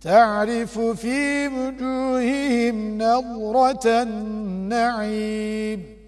تعرف في وجوههم نظرة النعيم.